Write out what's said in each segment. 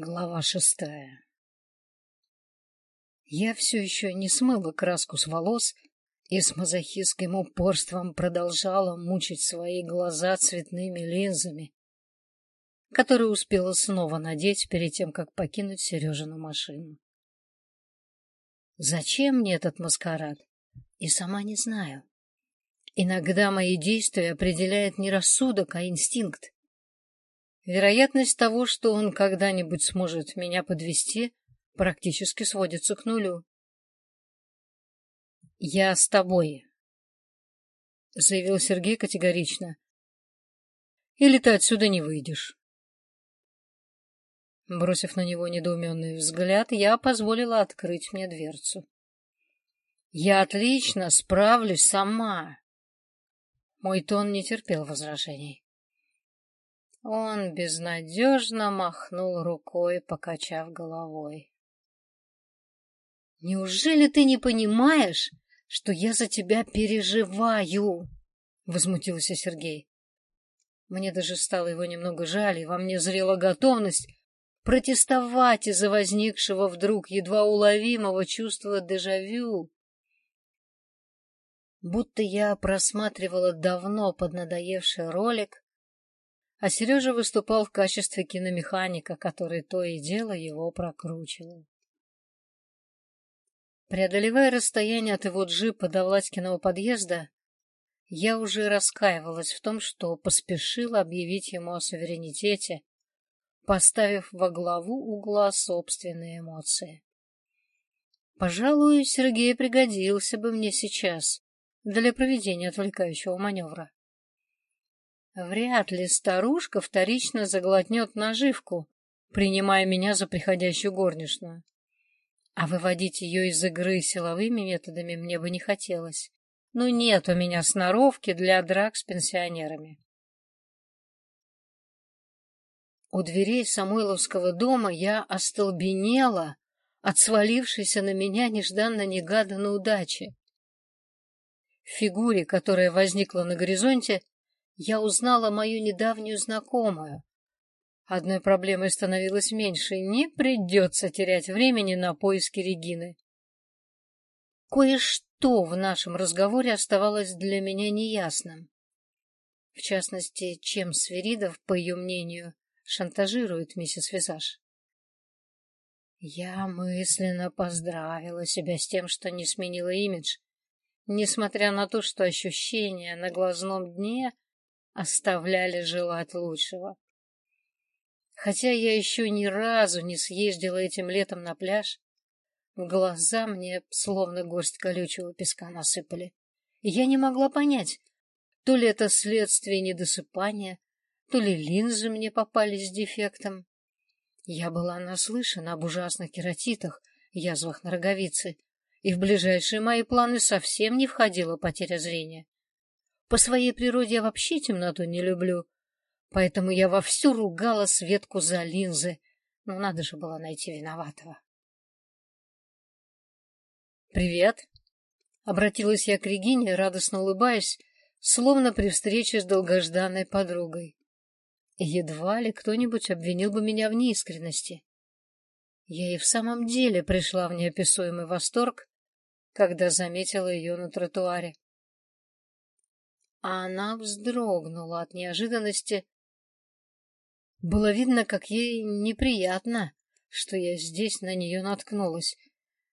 Глава шестая Я все еще не смыла краску с волос и с мазохистским упорством продолжала мучить свои глаза цветными линзами, которые успела снова надеть перед тем, как покинуть Сережину машину. Зачем мне этот маскарад? И сама не знаю. Иногда мои действия определяет не рассудок, а инстинкт. Вероятность того, что он когда-нибудь сможет меня подвести, практически сводится к нулю. «Я с тобой», — заявил Сергей категорично. «Или ты отсюда не выйдешь». Бросив на него недоуменный взгляд, я позволила открыть мне дверцу. «Я отлично справлюсь сама». Мой тон не терпел возражений. Он безнадежно махнул рукой, покачав головой. «Неужели ты не понимаешь, что я за тебя переживаю?» — возмутился Сергей. Мне даже стало его немного жаль, и во мне зрела готовность протестовать из-за возникшего вдруг едва уловимого чувства дежавю. Будто я просматривала давно поднадоевший ролик, а Сережа выступал в качестве киномеханика, который то и дело его прокручивал. Преодолевая расстояние от его джипа до Владькиного подъезда, я уже раскаивалась в том, что поспешила объявить ему о суверенитете, поставив во главу угла собственные эмоции. Пожалуй, Сергей пригодился бы мне сейчас для проведения отвлекающего маневра. Вряд ли старушка вторично заглотнет наживку, принимая меня за приходящую горничную. А выводить ее из игры силовыми методами мне бы не хотелось. Но нет у меня сноровки для драк с пенсионерами. У дверей Самойловского дома я остолбенела от свалившейся на меня нежданно-негаданной удачи. В фигуре, которая возникла на горизонте, я узнала мою недавнюю знакомую. Одной проблемой становилось меньше, не придется терять времени на поиски Регины. Кое-что в нашем разговоре оставалось для меня неясным. В частности, чем Сверидов, по ее мнению, шантажирует миссис Визаж. Я мысленно поздравила себя с тем, что не сменила имидж, несмотря на то, что ощущения на глазном дне оставляли желать лучшего. Хотя я еще ни разу не съездила этим летом на пляж, в глаза мне словно горсть колючего песка насыпали. Я не могла понять, то ли это следствие недосыпания, то ли линзы мне попались с дефектом. Я была наслышана об ужасных кератитах, язвах на роговице, и в ближайшие мои планы совсем не входила потеря зрения. По своей природе я вообще темноту не люблю, поэтому я вовсю ругала Светку за линзы, но надо же было найти виноватого. «Привет!» — обратилась я к Регине, радостно улыбаясь, словно при встрече с долгожданной подругой. Едва ли кто-нибудь обвинил бы меня в неискренности. Я и в самом деле пришла в неописуемый восторг, когда заметила ее на тротуаре а она вздрогнула от неожиданности. Было видно, как ей неприятно, что я здесь на нее наткнулась.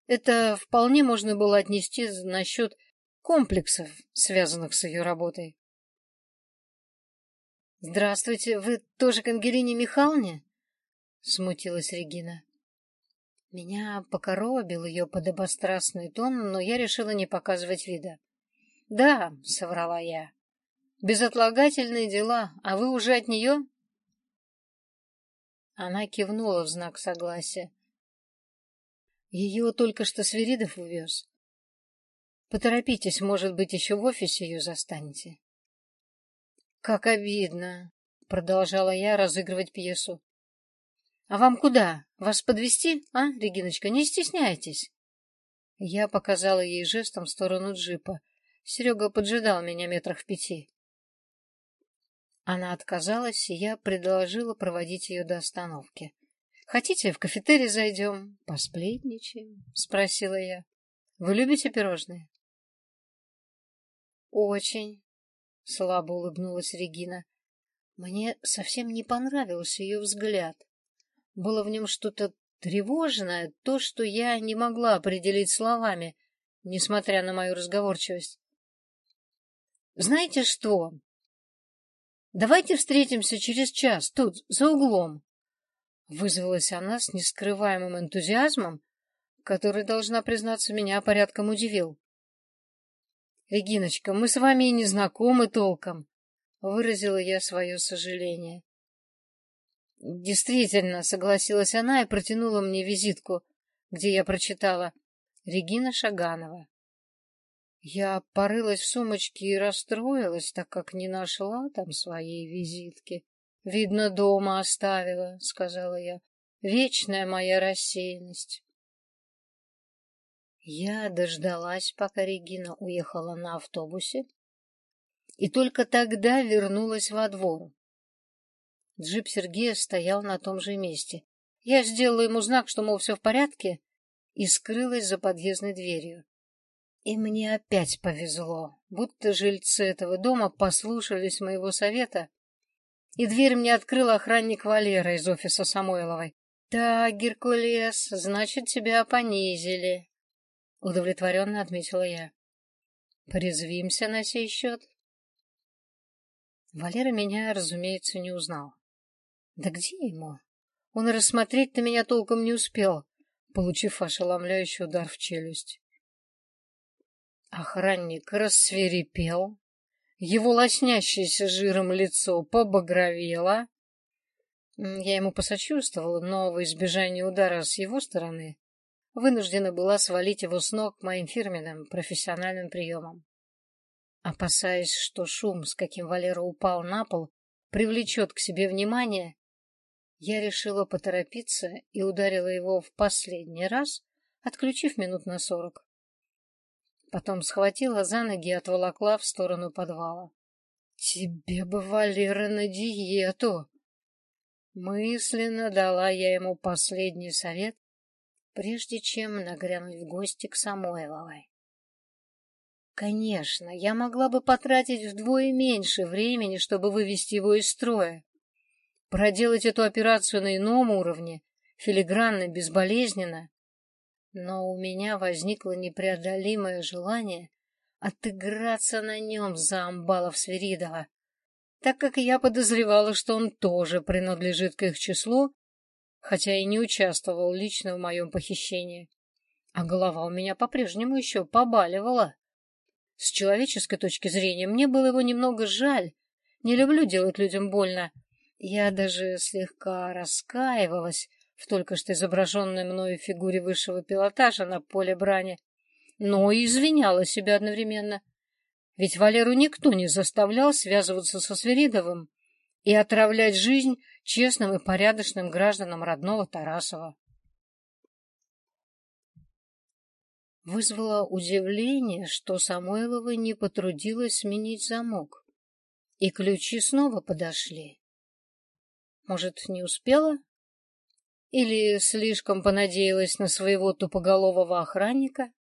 Это вполне можно было отнести насчет комплексов, связанных с ее работой. «Здравствуйте, вы тоже к Ангелине Михайловне?» — смутилась Регина. Меня покоробил ее подобострастный тон, но я решила не показывать вида. «Да», — соврала я, Безотлагательные дела, а вы уже от нее? Она кивнула в знак согласия. Ее только что Свиридов увез. Поторопитесь, может быть, еще в офисе ее застанете. Как обидно, продолжала я разыгрывать пьесу. А вам куда? Вас подвести, а, Региночка? Не стесняйтесь. Я показала ей жестом в сторону джипа. Серега поджидал меня метрах в пяти. Она отказалась, и я предложила проводить ее до остановки. Хотите, в кафетерий зайдем, посплетничаем? — спросила я. — Вы любите пирожные? — Очень, — слабо улыбнулась Регина. Мне совсем не понравился ее взгляд. Было в нем что-то тревожное, то, что я не могла определить словами, несмотря на мою разговорчивость. «Знаете что? Давайте встретимся через час, тут, за углом». Вызвалась она с нескрываемым энтузиазмом, который, должна признаться, меня порядком удивил. «Региночка, мы с вами и не знакомы толком», — выразила я свое сожаление. «Действительно», — согласилась она и протянула мне визитку, где я прочитала «Регина Шаганова». Я порылась в сумочке и расстроилась, так как не нашла там своей визитки. «Видно, дома оставила», — сказала я. «Вечная моя рассеянность». Я дождалась, пока Регина уехала на автобусе, и только тогда вернулась во двор. Джип Сергея стоял на том же месте. Я сделала ему знак, что, мол, все в порядке, и скрылась за подъездной дверью. И мне опять повезло, будто жильцы этого дома послушались моего совета, и дверь мне открыл охранник Валера из офиса Самойловой. «Так, Геркулес, значит, тебя понизили», — удовлетворенно отметила я. «Порезвимся на сей счет». Валера меня, разумеется, не узнал. Да где ему? Он рассмотреть-то меня толком не успел, получив ошеломляющий удар в челюсть. Охранник рассверепел, его лоснящееся жиром лицо побагровело. Я ему посочувствовала, но в избежание удара с его стороны вынуждена была свалить его с ног моим фирменным профессиональным приемом. Опасаясь, что шум, с каким Валера упал на пол, привлечет к себе внимание, я решила поторопиться и ударила его в последний раз, отключив минут на сорок. Потом схватила за ноги и отволокла в сторону подвала. «Тебе бы, Валера, на диету!» Мысленно дала я ему последний совет, прежде чем нагрянуть в гости к Самойловой. Конечно, я могла бы потратить вдвое меньше времени, чтобы вывести его из строя. Проделать эту операцию на ином уровне, филигранно, безболезненно. Но у меня возникло непреодолимое желание отыграться на нем за амбалов Свиридова, так как я подозревала, что он тоже принадлежит к их числу, хотя и не участвовал лично в моем похищении. А голова у меня по-прежнему еще побаливала. С человеческой точки зрения мне было его немного жаль. Не люблю делать людям больно, я даже слегка раскаивалась в только что изображенной мною фигуре высшего пилотажа на поле брани, но и извиняла себя одновременно. Ведь Валеру никто не заставлял связываться со Свиридовым и отравлять жизнь честным и порядочным гражданам родного Тарасова. Вызвало удивление, что Самойлова не потрудилась сменить замок, и ключи снова подошли. Может, не успела? Или слишком понадеялась на своего тупоголового охранника?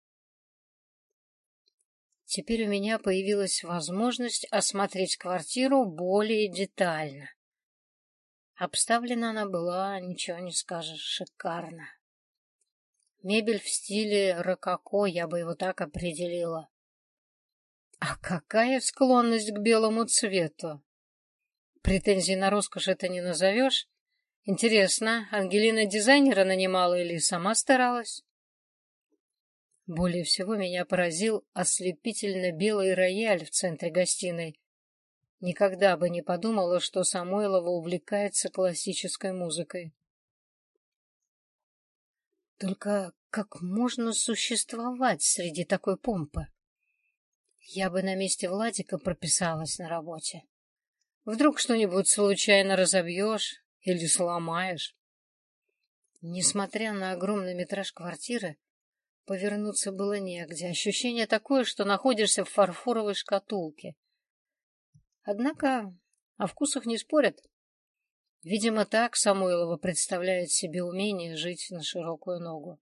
Теперь у меня появилась возможность осмотреть квартиру более детально. Обставлена она была, ничего не скажешь, шикарно. Мебель в стиле рококо, я бы его так определила. А какая склонность к белому цвету! Претензий на роскошь это не назовешь. Интересно, Ангелина дизайнера нанимала или сама старалась? Более всего меня поразил ослепительно белый рояль в центре гостиной. Никогда бы не подумала, что Самойлова увлекается классической музыкой. Только как можно существовать среди такой помпы? Я бы на месте Владика прописалась на работе. Вдруг что-нибудь случайно разобьешь или сломаешь. Несмотря на огромный метраж квартиры, повернуться было негде. Ощущение такое, что находишься в фарфоровой шкатулке. Однако о вкусах не спорят. Видимо, так Самойлова представляет себе умение жить на широкую ногу.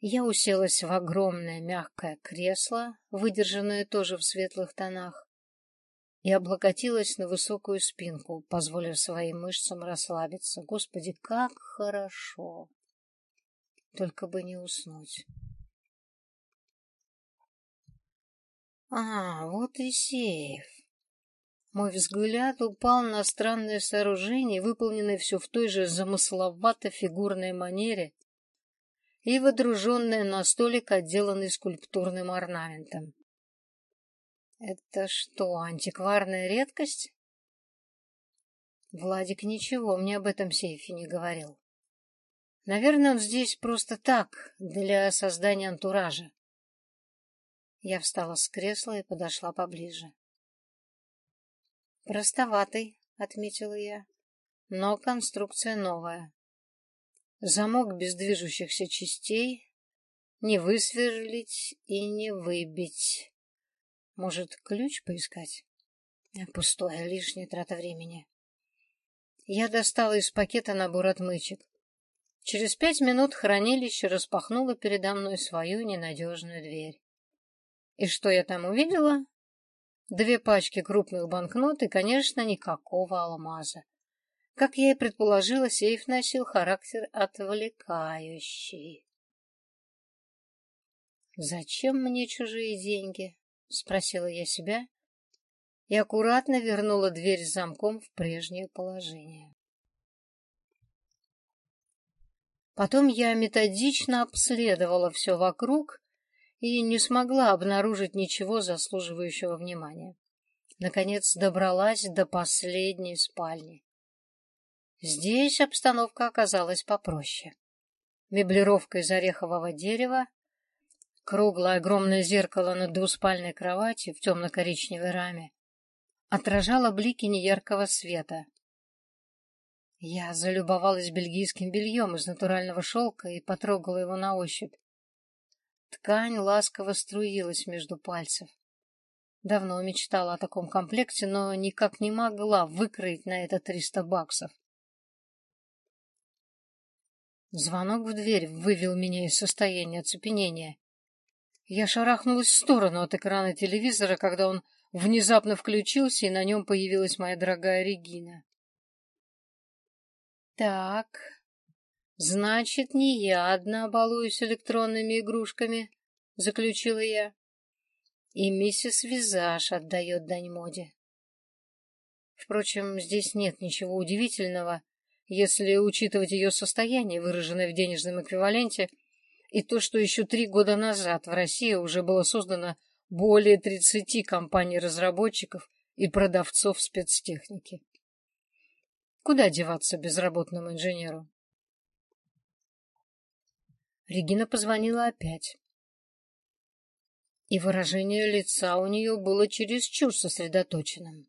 Я уселась в огромное мягкое кресло, выдержанное тоже в светлых тонах, и облокотилась на высокую спинку, позволив своим мышцам расслабиться. Господи, как хорошо! Только бы не уснуть. А, вот и сейф. Мой взгляд упал на странное сооружение, выполненное все в той же замысловато-фигурной манере и водруженное на столик, отделанный скульптурным орнаментом. Это что, антикварная редкость? Владик ничего мне об этом сейфе не говорил. Наверное, он здесь просто так, для создания антуража. Я встала с кресла и подошла поближе. «Простоватый», — отметила я, — «но конструкция новая. Замок без движущихся частей, не высверлить и не выбить. Может, ключ поискать? Пустое, лишняя трата времени». Я достала из пакета набор отмычек. Через пять минут хранилище распахнуло передо мной свою ненадежную дверь. И что я там увидела? Две пачки крупных банкнот и, конечно, никакого алмаза. Как я и предположила, сейф носил характер отвлекающий. «Зачем мне чужие деньги?» — спросила я себя и аккуратно вернула дверь с замком в прежнее положение. Потом я методично обследовала все вокруг и не смогла обнаружить ничего заслуживающего внимания. Наконец добралась до последней спальни. Здесь обстановка оказалась попроще. Меблировка из орехового дерева, круглое огромное зеркало над двуспальной кроватью в темно-коричневой раме отражало блики неяркого света. Я залюбовалась бельгийским бельем из натурального шелка и потрогала его на ощупь. Ткань ласково струилась между пальцев. Давно мечтала о таком комплекте, но никак не могла выкроить на это триста баксов. Звонок в дверь вывел меня из состояния оцепенения. Я шарахнулась в сторону от экрана телевизора, когда он внезапно включился, и на нем появилась моя дорогая Регина. Так, Значит, не я одна балуюсь электронными игрушками, заключила я. И миссис Визаж отдает дань моде. Впрочем, здесь нет ничего удивительного, если учитывать ее состояние, выраженное в денежном эквиваленте, и то, что еще три года назад в России уже было создано более 30 компаний-разработчиков и продавцов спецтехники. Куда деваться безработному инженеру? Регина позвонила опять. И выражение лица у нее было чересчур сосредоточенным.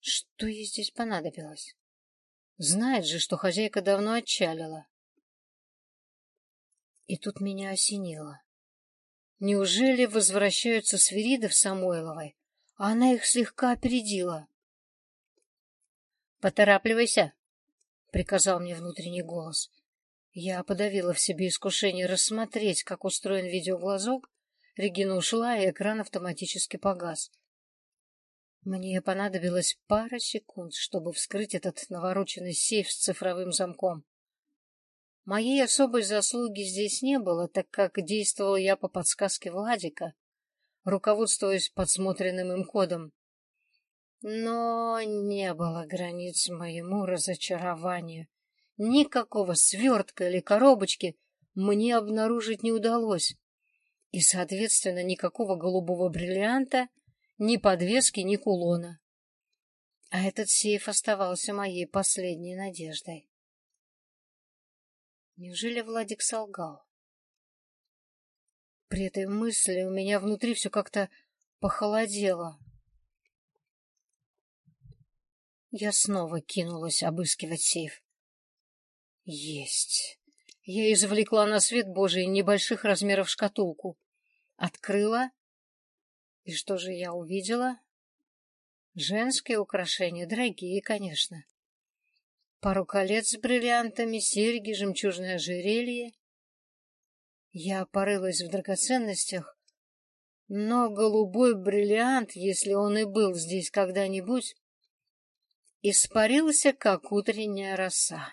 Что ей здесь понадобилось? Знает же, что хозяйка давно отчалила. И тут меня осенило. Неужели возвращаются Свириды в Самойловой, а она их слегка опередила? — Поторапливайся, — приказал мне внутренний голос. Я подавила в себе искушение рассмотреть, как устроен видеоглазок. Регина ушла, и экран автоматически погас. Мне понадобилось пара секунд, чтобы вскрыть этот навороченный сейф с цифровым замком. Моей особой заслуги здесь не было, так как действовала я по подсказке Владика, руководствуясь подсмотренным им кодом. Но не было границ моему разочарованию. Никакого свертка или коробочки мне обнаружить не удалось. И, соответственно, никакого голубого бриллианта, ни подвески, ни кулона. А этот сейф оставался моей последней надеждой. Неужели Владик солгал? При этой мысли у меня внутри все как-то похолодело. Я снова кинулась обыскивать сейф. Есть. Я извлекла на свет Божий небольших размеров шкатулку. Открыла. И что же я увидела? Женские украшения дорогие, конечно. Пару колец с бриллиантами, серьги, жемчужное ожерелье. Я порылась в драгоценностях, но голубой бриллиант, если он и был здесь когда-нибудь, испарился, как утренняя роса.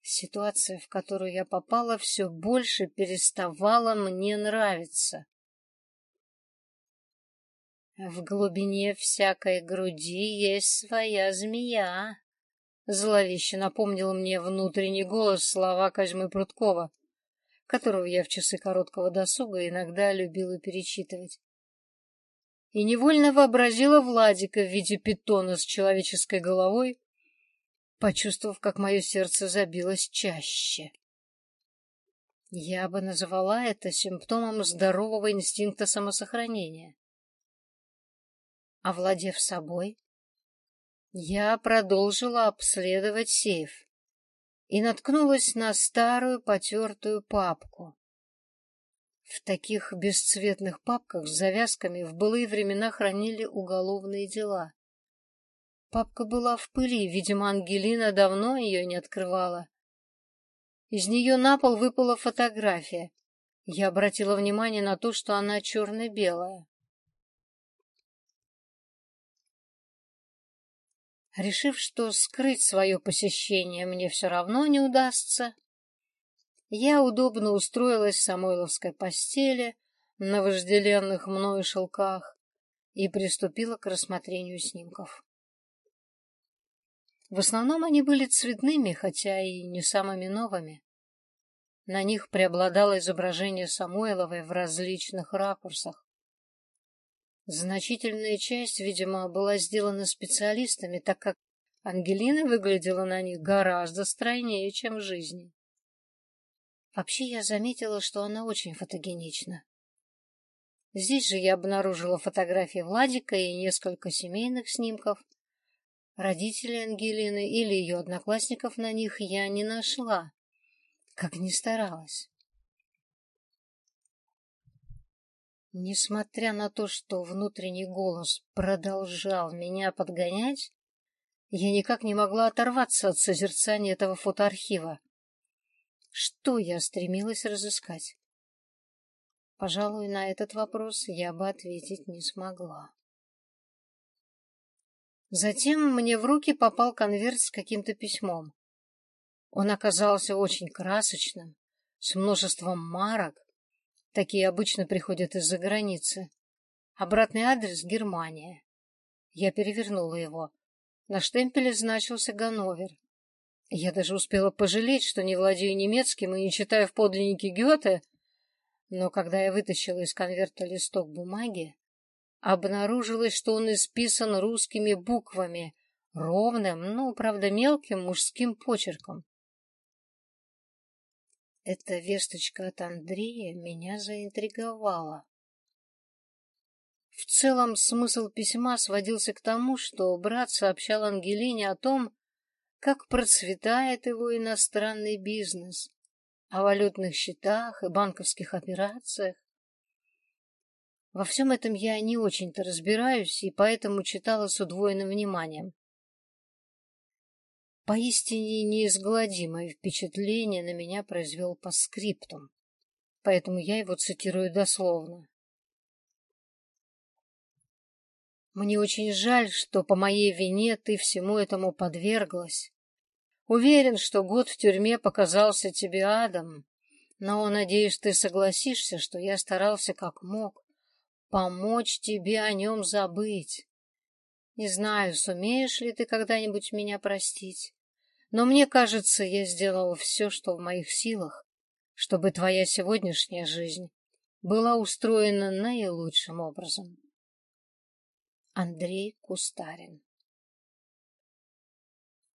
Ситуация, в которую я попала, все больше переставала мне нравиться. В глубине всякой груди есть своя змея. Зловеще напомнил мне внутренний голос слова Козьмы Прудкова, которого я в часы короткого досуга иногда любила перечитывать. И невольно вообразила Владика в виде питона с человеческой головой, почувствовав, как мое сердце забилось чаще. Я бы называла это симптомом здорового инстинкта самосохранения. Овладев собой, я продолжила обследовать сейф и наткнулась на старую потертую папку. В таких бесцветных папках с завязками в былые времена хранили уголовные дела. Папка была в пыли, видимо, Ангелина давно ее не открывала. Из нее на пол выпала фотография. Я обратила внимание на то, что она черно-белая. Решив, что скрыть свое посещение мне все равно не удастся, я удобно устроилась в самойловской постели на вожделенных мною шелках и приступила к рассмотрению снимков. В основном они были цветными, хотя и не самыми новыми. На них преобладало изображение Самойловой в различных ракурсах. Значительная часть, видимо, была сделана специалистами, так как Ангелина выглядела на них гораздо стройнее, чем в жизни. Вообще я заметила, что она очень фотогенична. Здесь же я обнаружила фотографии Владика и несколько семейных снимков. Родителей Ангелины или ее одноклассников на них я не нашла, как ни старалась. Несмотря на то, что внутренний голос продолжал меня подгонять, я никак не могла оторваться от созерцания этого фотоархива. Что я стремилась разыскать? Пожалуй, на этот вопрос я бы ответить не смогла. Затем мне в руки попал конверт с каким-то письмом. Он оказался очень красочным, с множеством марок, Такие обычно приходят из-за границы. Обратный адрес — Германия. Я перевернула его. На штемпеле значился Ганновер. Я даже успела пожалеть, что не владею немецким и не читаю в подлиннике Гёте, но когда я вытащила из конверта листок бумаги, обнаружилось, что он исписан русскими буквами, ровным, ну, правда, мелким мужским почерком. Эта весточка от Андрея меня заинтриговала. В целом смысл письма сводился к тому, что брат сообщал Ангелине о том, как процветает его иностранный бизнес, о валютных счетах и банковских операциях. Во всем этом я не очень-то разбираюсь, и поэтому читала с удвоенным вниманием. Поистине неизгладимое впечатление на меня произвел по скриптум, поэтому я его цитирую дословно. Мне очень жаль, что по моей вине ты всему этому подверглась. Уверен, что год в тюрьме показался тебе адом, но, надеюсь, ты согласишься, что я старался как мог помочь тебе о нем забыть. Не знаю, сумеешь ли ты когда-нибудь меня простить, но мне кажется, я сделала все, что в моих силах, чтобы твоя сегодняшняя жизнь была устроена наилучшим образом. Андрей Кустарин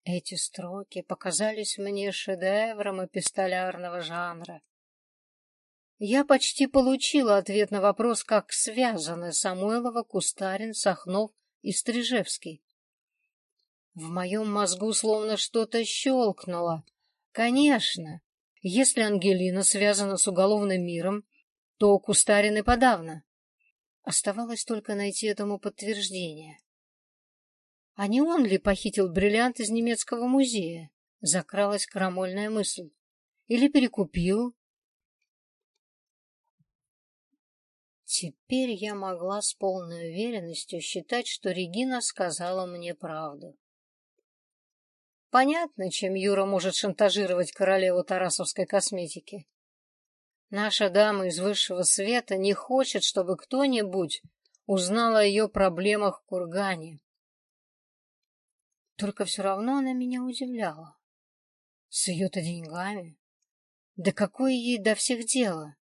Эти строки показались мне шедевром эпистолярного жанра. Я почти получила ответ на вопрос, как связаны Самойлова, Кустарин, Сахнов и Стрижевский. В моем мозгу словно что-то щелкнуло. Конечно, если Ангелина связана с уголовным миром, то Кустарин и подавно. Оставалось только найти этому подтверждение. А не он ли похитил бриллиант из немецкого музея? Закралась крамольная мысль. Или перекупил? Теперь я могла с полной уверенностью считать, что Регина сказала мне правду. Понятно, чем Юра может шантажировать королеву тарасовской косметики. Наша дама из высшего света не хочет, чтобы кто-нибудь узнал о ее проблемах в кургане. Только все равно она меня удивляла. С ее-то деньгами. Да какое ей до всех дело?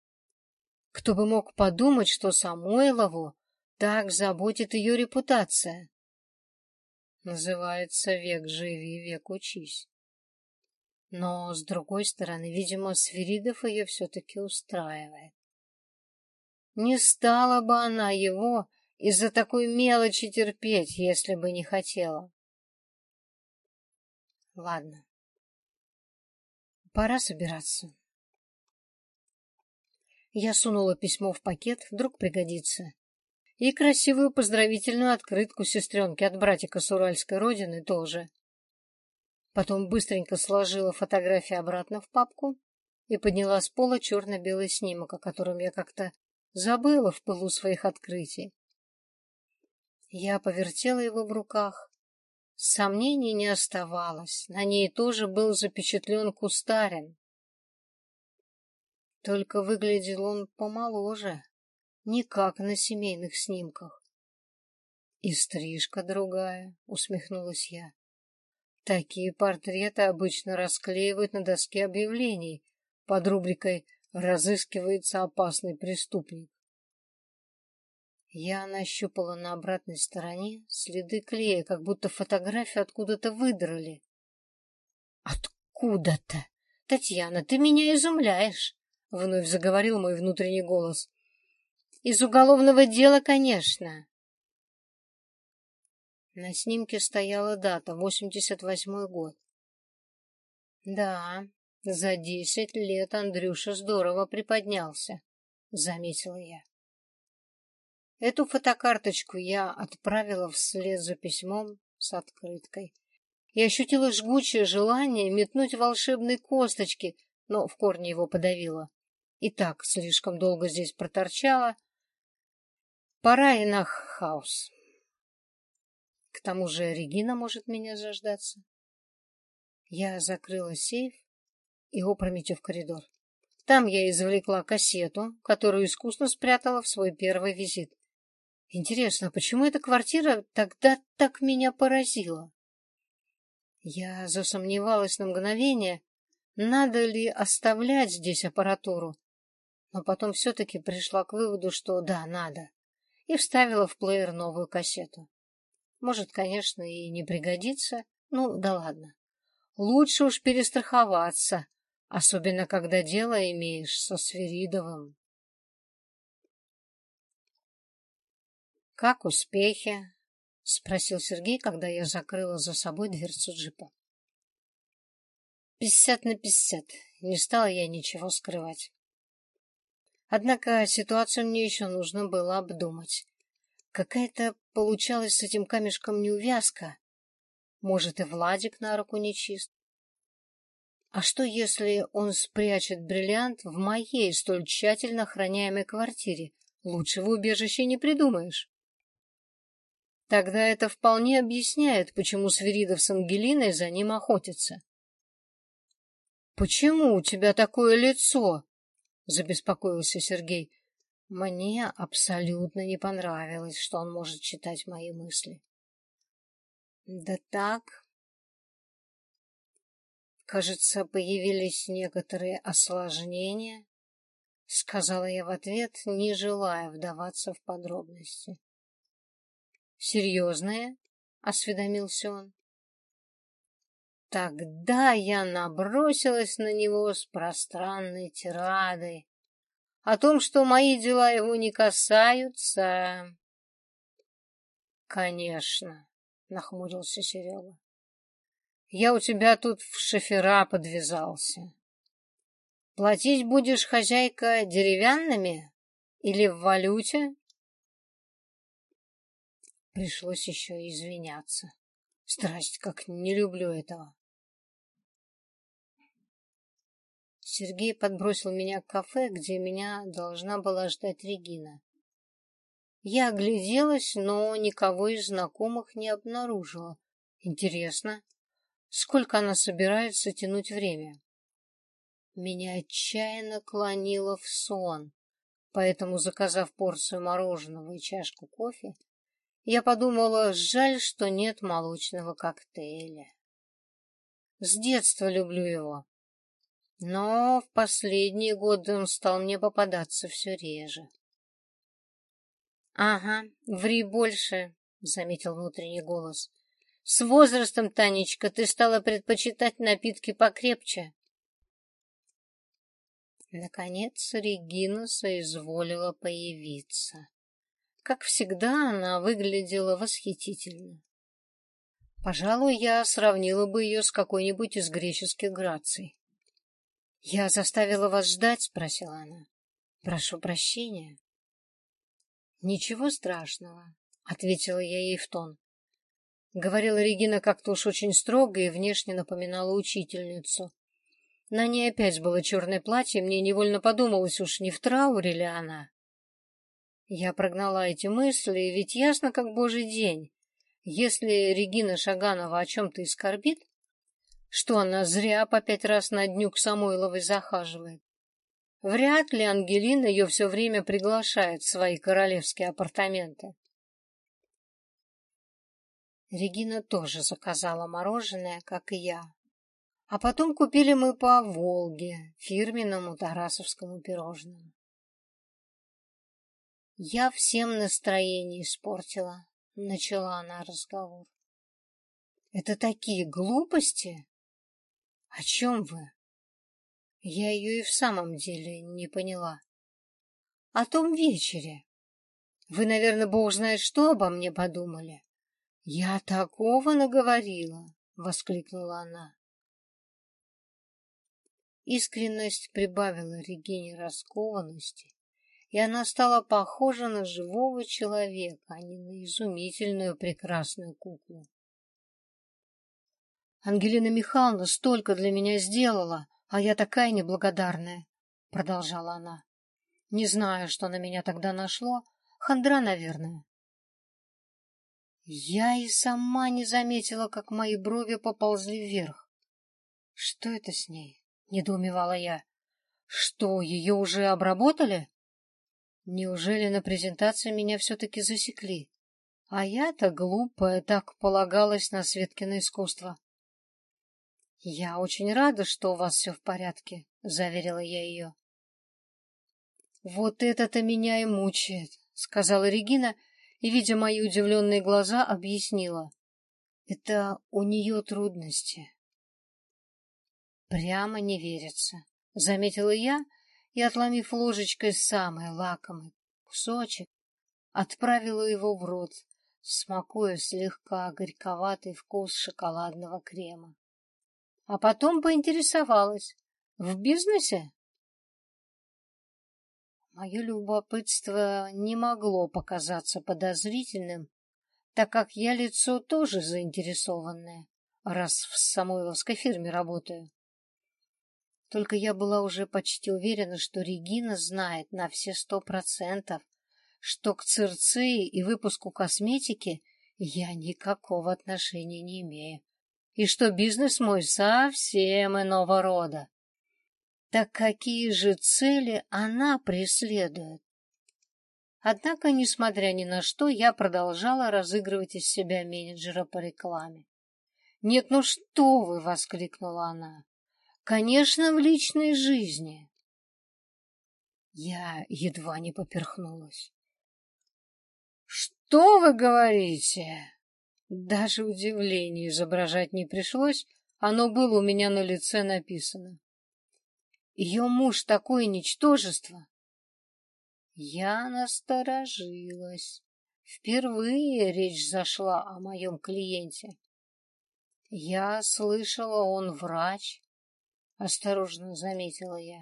Кто бы мог подумать, что Самойлову так заботит ее репутация? Называется «Век живи, век учись». Но, с другой стороны, видимо, Свиридов ее все-таки устраивает. Не стала бы она его из-за такой мелочи терпеть, если бы не хотела. Ладно, пора собираться. Я сунула письмо в пакет, вдруг пригодится. И красивую поздравительную открытку сестренке от братика с уральской родины тоже. Потом быстренько сложила фотографии обратно в папку и подняла с пола черно-белый снимок, о котором я как-то забыла в пылу своих открытий. Я повертела его в руках. Сомнений не оставалось. На ней тоже был запечатлен кустарин. Только выглядел он помоложе, не как на семейных снимках. И стрижка другая, усмехнулась я. Такие портреты обычно расклеивают на доске объявлений под рубрикой «Разыскивается опасный преступник». Я нащупала на обратной стороне следы клея, как будто фотографию откуда-то выдрали. «Откуда-то? Татьяна, ты меня изумляешь!» — вновь заговорил мой внутренний голос. «Из уголовного дела, конечно!» На снимке стояла дата — 88-й год. «Да, за десять лет Андрюша здорово приподнялся», — заметила я. Эту фотокарточку я отправила вслед за письмом с открыткой и ощутила жгучее желание метнуть волшебные косточки, но в корне его подавила и так слишком долго здесь проторчала. Пора и на хаос. К тому же Регина может меня заждаться. Я закрыла сейф и опрометью в коридор. Там я извлекла кассету, которую искусно спрятала в свой первый визит. Интересно, почему эта квартира тогда так меня поразила? Я засомневалась на мгновение, надо ли оставлять здесь аппаратуру, но потом все-таки пришла к выводу, что да, надо, и вставила в плеер новую кассету. Может, конечно, и не пригодится, ну да ладно. Лучше уж перестраховаться, особенно когда дело имеешь со Сверидовым. «Как успехи?» — спросил Сергей, когда я закрыла за собой дверцу джипа. «Пятьдесят на пятьдесят. Не стала я ничего скрывать. Однако ситуацию мне еще нужно было обдумать. Какая-то получалась с этим камешком неувязка. Может, и Владик на руку нечист. А что, если он спрячет бриллиант в моей столь тщательно охраняемой квартире? Лучшего убежища не придумаешь. Тогда это вполне объясняет, почему Свиридов с Ангелиной за ним охотятся. — Почему у тебя такое лицо? Забеспокоился Сергей. Мне абсолютно не понравилось, что он может читать мои мысли. Да так. Кажется, появились некоторые осложнения, сказала я в ответ, не желая вдаваться в подробности. Серьезные? осведомился он. Тогда я набросилась на него с пространной тирадой о том, что мои дела его не касаются. Конечно, нахмурился Серега. Я у тебя тут в шофера подвязался. Платить будешь, хозяйка, деревянными или в валюте? пришлось еще извиняться. Страсть, как не люблю этого. Сергей подбросил меня к кафе, где меня должна была ждать Регина. Я огляделась, но никого из знакомых не обнаружила. Интересно, сколько она собирается тянуть время? Меня отчаянно клонило в сон, поэтому, заказав порцию мороженого и чашку кофе, я подумала, жаль, что нет молочного коктейля. С детства люблю его, но в последние годы он стал мне попадаться все реже. «Ага, ври больше», — заметил внутренний голос. «С возрастом, Танечка, ты стала предпочитать напитки покрепче». Наконец Регина соизволила появиться. Как всегда, она выглядела восхитительно. Пожалуй, я сравнила бы ее с какой-нибудь из греческих граций. «Я заставила вас ждать?» — спросила она. «Прошу прощения». «Ничего страшного», — ответила я ей в тон. Говорила Регина как-то уж очень строго и внешне напоминала учительницу. На ней опять было черное платье, мне невольно подумалось, уж не в трауре ли она. Я прогнала эти мысли, ведь ясно, как божий день. Если Регина Шаганова о чем-то и скорбит, что она зря по пять раз на дню к Самойловой захаживает. Вряд ли Ангелина ее все время приглашает в свои королевские апартаменты. Регина тоже заказала мороженое, как и я. А потом купили мы по Волге, фирменному тарасовскому пирожному. Я всем настроение испортила, начала она разговор. Это такие глупости? О чем вы? Я ее и в самом деле не поняла. О том вечере. Вы, наверное, бог знает, что обо мне подумали. Я такого наговорила, воскликнула она. Искренность прибавила Регине раскованности, и она стала похожа на живого человека, а не на изумительную прекрасную куклу. Ангелина Михайловна столько для меня сделала, а я такая неблагодарная, — продолжала она. Не знаю, что на меня тогда нашло. Хандра, наверное. Я и сама не заметила, как мои брови поползли вверх. Что это с ней? — недоумевала я. Что, ее уже обработали? Неужели на презентации меня все-таки засекли? А я-то глупая, так полагалась на Светкино искусство. «Я очень рада, что у вас все в порядке», — заверила я ее. «Вот это-то меня и мучает», — сказала Регина, и, видя мои удивленные глаза, объяснила. «Это у нее трудности». «Прямо не верится», — заметила я, и, отломив ложечкой самый лакомый кусочек, отправила его в рот, смакуя слегка горьковатый вкус шоколадного крема а потом поинтересовалась. В бизнесе? Мое любопытство не могло показаться подозрительным, так как я лицо тоже заинтересованное, раз в Самойловской фирме работаю. Только я была уже почти уверена, что Регина знает на все сто процентов, что к Цирцеи и выпуску косметики я никакого отношения не имею и что бизнес мой совсем иного рода. Так какие же цели она преследует? Однако, несмотря ни на что, я продолжала разыгрывать из себя менеджера по рекламе. «Нет, ну что вы!» — воскликнула она. «Конечно, в личной жизни!» Я едва не поперхнулась. «Что вы говорите?» Даже удивление изображать не пришлось, оно было у меня на лице написано. Ее муж такое ничтожество. Я насторожилась. Впервые речь зашла о моем клиенте. Я слышала, он врач, осторожно заметила я.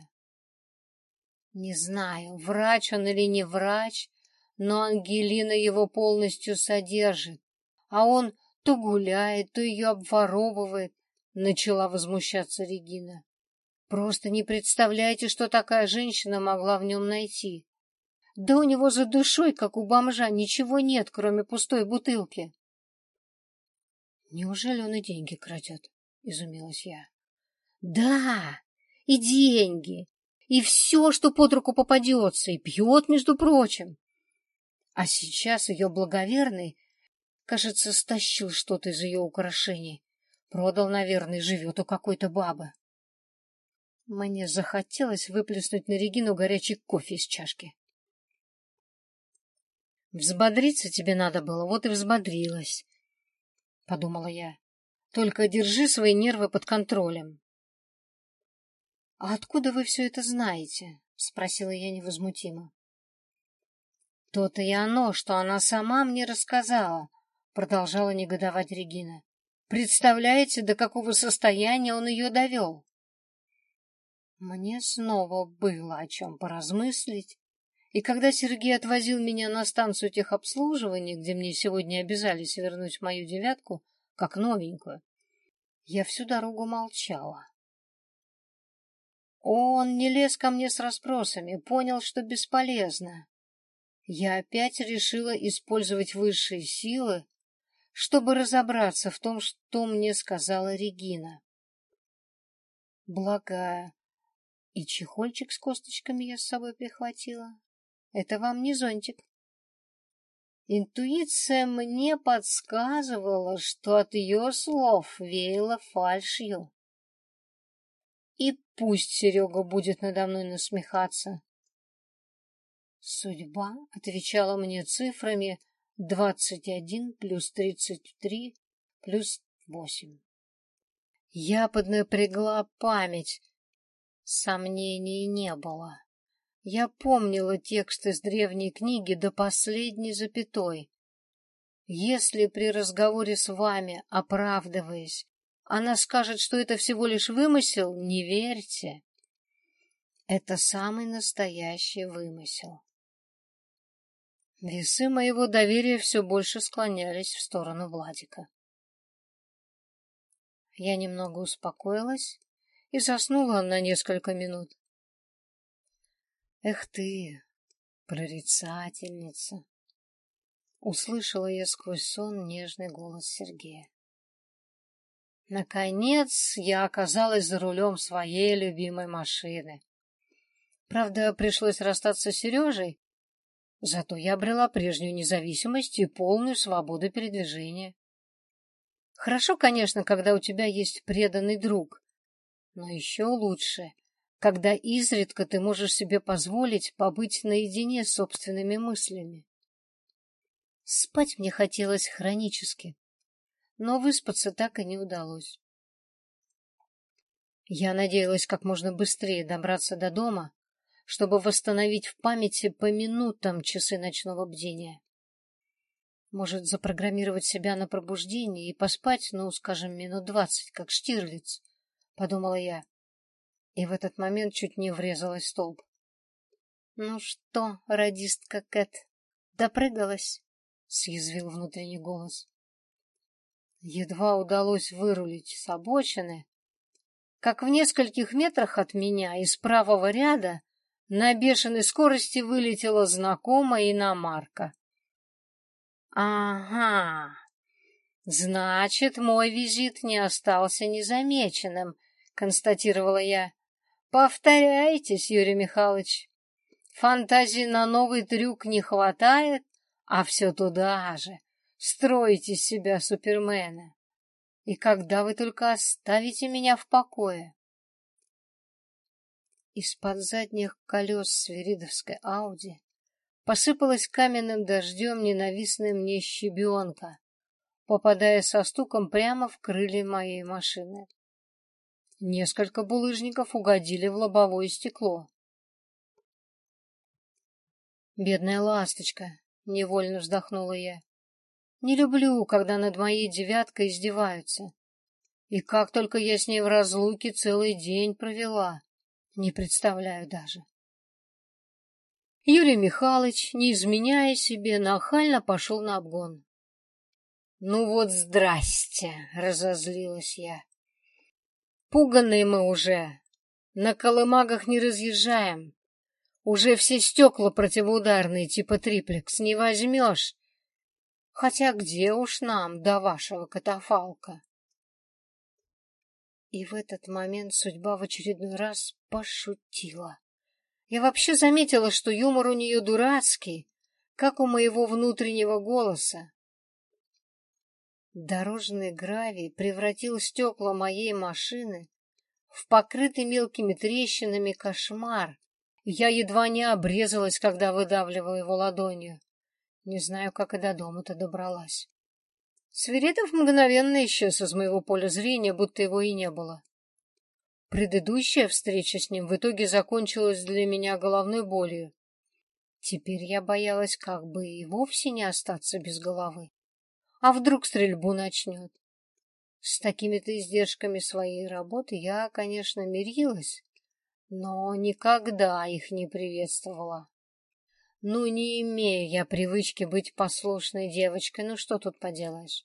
Не знаю, врач он или не врач, но Ангелина его полностью содержит, а он то гуляет, то ее обворовывает, начала возмущаться Регина. Просто не представляете, что такая женщина могла в нем найти. Да у него за душой, как у бомжа, ничего нет, кроме пустой бутылки. Неужели он и деньги крадет? Изумилась я. Да, и деньги, и все, что под руку попадется, и пьет, между прочим. А сейчас ее благоверный, кажется, стащил что-то из ее украшений. Продал, наверное, живет у какой-то бабы. Мне захотелось выплеснуть на Регину горячий кофе из чашки. Взбодриться тебе надо было, вот и взбодрилась, — подумала я. Только держи свои нервы под контролем. — А откуда вы все это знаете? — спросила я невозмутимо. — То-то и оно, что она сама мне рассказала, — продолжала негодовать Регина. — Представляете, до какого состояния он ее довел? Мне снова было о чем поразмыслить, и когда Сергей отвозил меня на станцию техобслуживания, где мне сегодня обязались вернуть мою девятку, как новенькую, я всю дорогу молчала. Он не лез ко мне с расспросами, понял, что бесполезно. Я опять решила использовать высшие силы, чтобы разобраться в том, что мне сказала Регина. Благая, и чехольчик с косточками я с собой прихватила. Это вам не зонтик. Интуиция мне подсказывала, что от ее слов веяло фальшью. И пусть Серега будет надо мной насмехаться. Судьба отвечала мне цифрами двадцать один плюс тридцать три плюс восемь. Я поднапрягла память, Сомнений не было. Я помнила текст из древней книги до последней запятой. Если при разговоре с вами, оправдываясь, она скажет, что это всего лишь вымысел, не верьте. Это самый настоящий вымысел. Весы моего доверия все больше склонялись в сторону Владика. Я немного успокоилась и заснула на несколько минут. Эх ты, прорицательница! Услышала я сквозь сон нежный голос Сергея. Наконец я оказалась за рулем своей любимой машины. Правда, пришлось расстаться с Сережей, зато я обрела прежнюю независимость и полную свободу передвижения. Хорошо, конечно, когда у тебя есть преданный друг, но еще лучше, когда изредка ты можешь себе позволить побыть наедине с собственными мыслями. Спать мне хотелось хронически, но выспаться так и не удалось. Я надеялась как можно быстрее добраться до дома, чтобы восстановить в памяти по минутам часы ночного бдения. Может, запрограммировать себя на пробуждение и поспать, ну, скажем, минут двадцать, как Штирлиц, — подумала я. И в этот момент чуть не врезалась столб. — Ну что, радистка Кэт, допрыгалась? — съязвил внутренний голос. Едва удалось вырулить с обочины, как в нескольких метрах от меня из правого ряда на бешеной скорости вылетела знакомая иномарка. «Ага, значит, мой визит не остался незамеченным», констатировала я. Повторяйтесь, Юрий Михайлович. Фантазии на новый трюк не хватает, а все туда же. Строите из себя супермена. И когда вы только оставите меня в покое? Из-под задних колес свиридовской Ауди посыпалась каменным дождем ненавистная мне щебенка, попадая со стуком прямо в крылья моей машины. Несколько булыжников угодили в лобовое стекло. «Бедная ласточка!» — невольно вздохнула я. «Не люблю, когда над моей девяткой издеваются. И как только я с ней в разлуке целый день провела, не представляю даже». Юрий Михайлович, не изменяя себе, нахально пошел на обгон. «Ну вот здрасте!» — разозлилась я. «Пуганые мы уже. На колымагах не разъезжаем. Уже все стекла противоударные, типа триплекс, не возьмешь. Хотя где уж нам до вашего катафалка?» И в этот момент судьба в очередной раз пошутила. Я вообще заметила, что юмор у нее дурацкий, как у моего внутреннего голоса. Дорожный гравий превратил стекла моей машины в покрытый мелкими трещинами кошмар. Я едва не обрезалась, когда выдавливала его ладонью. Не знаю, как и до дома-то добралась. Свиридов мгновенно исчез из моего поля зрения, будто его и не было. Предыдущая встреча с ним в итоге закончилась для меня головной болью. Теперь я боялась как бы и вовсе не остаться без головы. А вдруг стрельбу начнет? С такими-то издержками своей работы я, конечно, мирилась, но никогда их не приветствовала. Ну, не имею я привычки быть послушной девочкой, ну что тут поделаешь?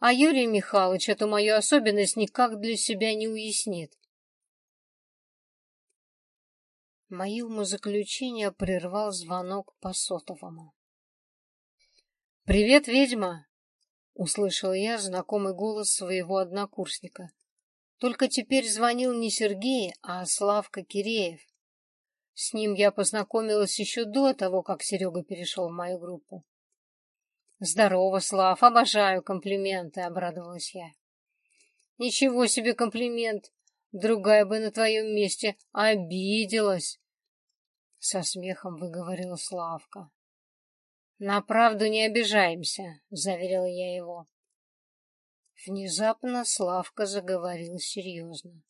А Юрий Михайлович эту мою особенность никак для себя не уяснит. Мои умозаключения прервал звонок по сотовому. «Привет, ведьма!» — услышал я знакомый голос своего однокурсника. Только теперь звонил не Сергей, а Славка Киреев. С ним я познакомилась еще до того, как Серега перешел в мою группу. «Здорово, Слав, обожаю комплименты», — обрадовалась я. «Ничего себе комплимент! Другая бы на твоем месте обиделась!» Со смехом выговорила Славка. «На правду не обижаемся», — заверила я его. Внезапно Славка заговорил серьезно.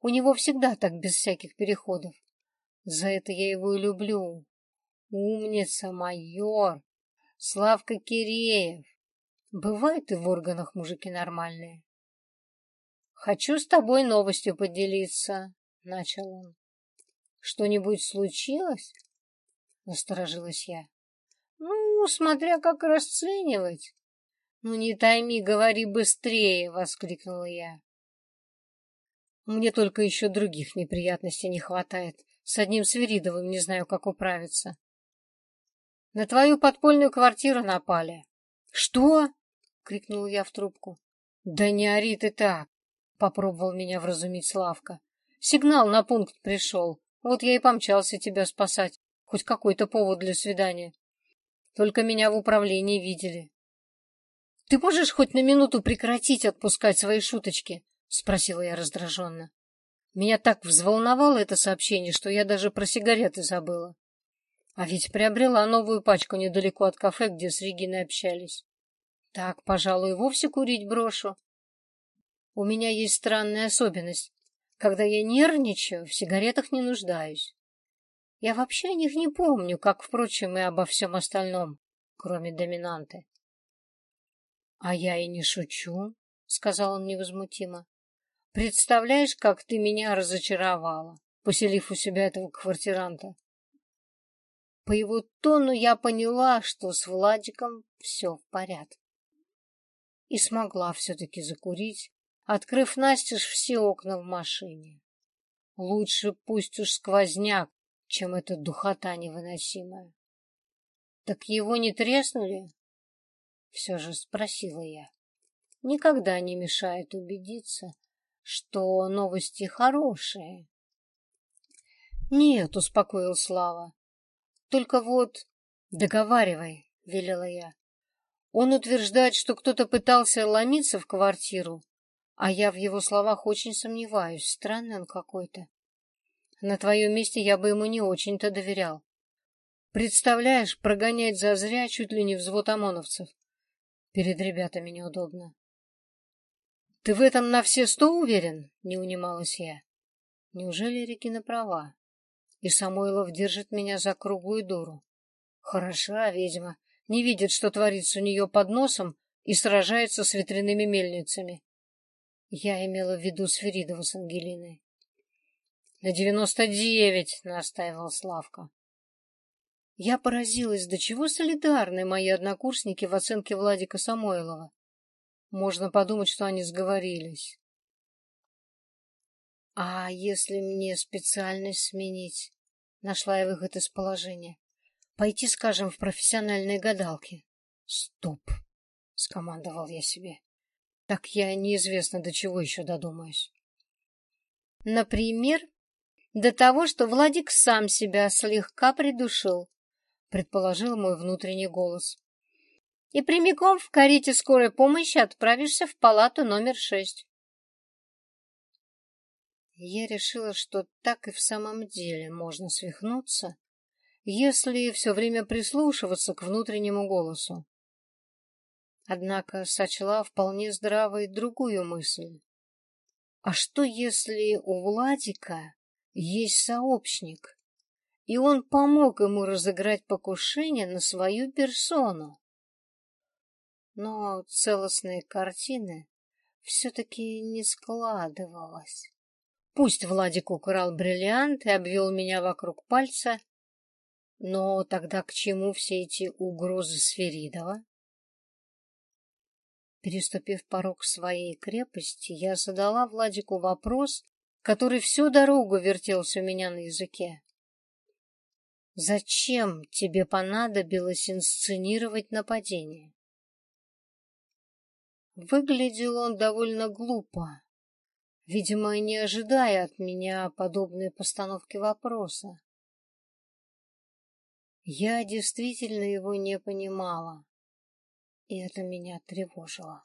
У него всегда так без всяких переходов. За это я его и люблю. Умница, майор, Славка Киреев. Бывают и в органах мужики нормальные. Хочу с тобой новостью поделиться, начал он. Что-нибудь случилось? Насторожилась я. Ну, смотря как расценивать. Ну, не тайми, говори быстрее, воскликнула я. Мне только еще других неприятностей не хватает. С одним Свиридовым не знаю, как управиться. На твою подпольную квартиру напали. Что? крикнул я в трубку. Да не ори ты так, попробовал меня вразумить Славка. Сигнал на пункт пришел. Вот я и помчался тебя спасать. Хоть какой-то повод для свидания. Только меня в управлении видели. — Ты можешь хоть на минуту прекратить отпускать свои шуточки? — спросила я раздраженно. Меня так взволновало это сообщение, что я даже про сигареты забыла. А ведь приобрела новую пачку недалеко от кафе, где с Региной общались. Так, пожалуй, вовсе курить брошу. У меня есть странная особенность. Когда я нервничаю, в сигаретах не нуждаюсь. Я вообще о них не помню, как, впрочем, и обо всем остальном, кроме доминанты. — А я и не шучу, — сказал он невозмутимо. — Представляешь, как ты меня разочаровала, поселив у себя этого квартиранта. По его тону я поняла, что с Владиком все в порядке. И смогла все-таки закурить, открыв настежь все окна в машине. Лучше пусть уж сквозняк, чем эта духота невыносимая. Так его не треснули? Все же спросила я. Никогда не мешает убедиться, что новости хорошие. Нет, успокоил Слава. Только вот договаривай, велела я. Он утверждает, что кто-то пытался ломиться в квартиру, а я в его словах очень сомневаюсь. Странный он какой-то. На твоем месте я бы ему не очень-то доверял. Представляешь, прогонять зазря чуть ли не взвод ОМОНовцев. Перед ребятами неудобно. — Ты в этом на все сто уверен? — не унималась я. Неужели Регина права? И Самойлов держит меня за круглую дуру. Хороша ведьма, не видит, что творится у нее под носом, и сражается с ветряными мельницами. Я имела в виду Сферидова с Ангелиной. — На девяносто девять, — настаивал Славка. Я поразилась, до чего солидарны мои однокурсники в оценке Владика Самойлова. Можно подумать, что они сговорились. А если мне специальность сменить? Нашла я выход из положения. Пойти, скажем, в профессиональные гадалки. Стоп, скомандовал я себе. Так я неизвестно до чего еще додумаюсь. Например, до того, что Владик сам себя слегка придушил, предположил мой внутренний голос. И прямиком в карете скорой помощи отправишься в палату номер шесть. Я решила, что так и в самом деле можно свихнуться, если все время прислушиваться к внутреннему голосу. Однако сочла вполне здравой другую мысль. А что, если у Владика есть сообщник, и он помог ему разыграть покушение на свою персону? Но целостной картины все-таки не складывалось. Пусть Владик украл бриллиант и обвел меня вокруг пальца, но тогда к чему все эти угрозы Сферидова? Переступив порог своей крепости, я задала Владику вопрос, который всю дорогу вертелся у меня на языке. «Зачем тебе понадобилось инсценировать нападение?» Выглядел он довольно глупо, видимо, не ожидая от меня подобной постановки вопроса. Я действительно его не понимала и это меня тревожило.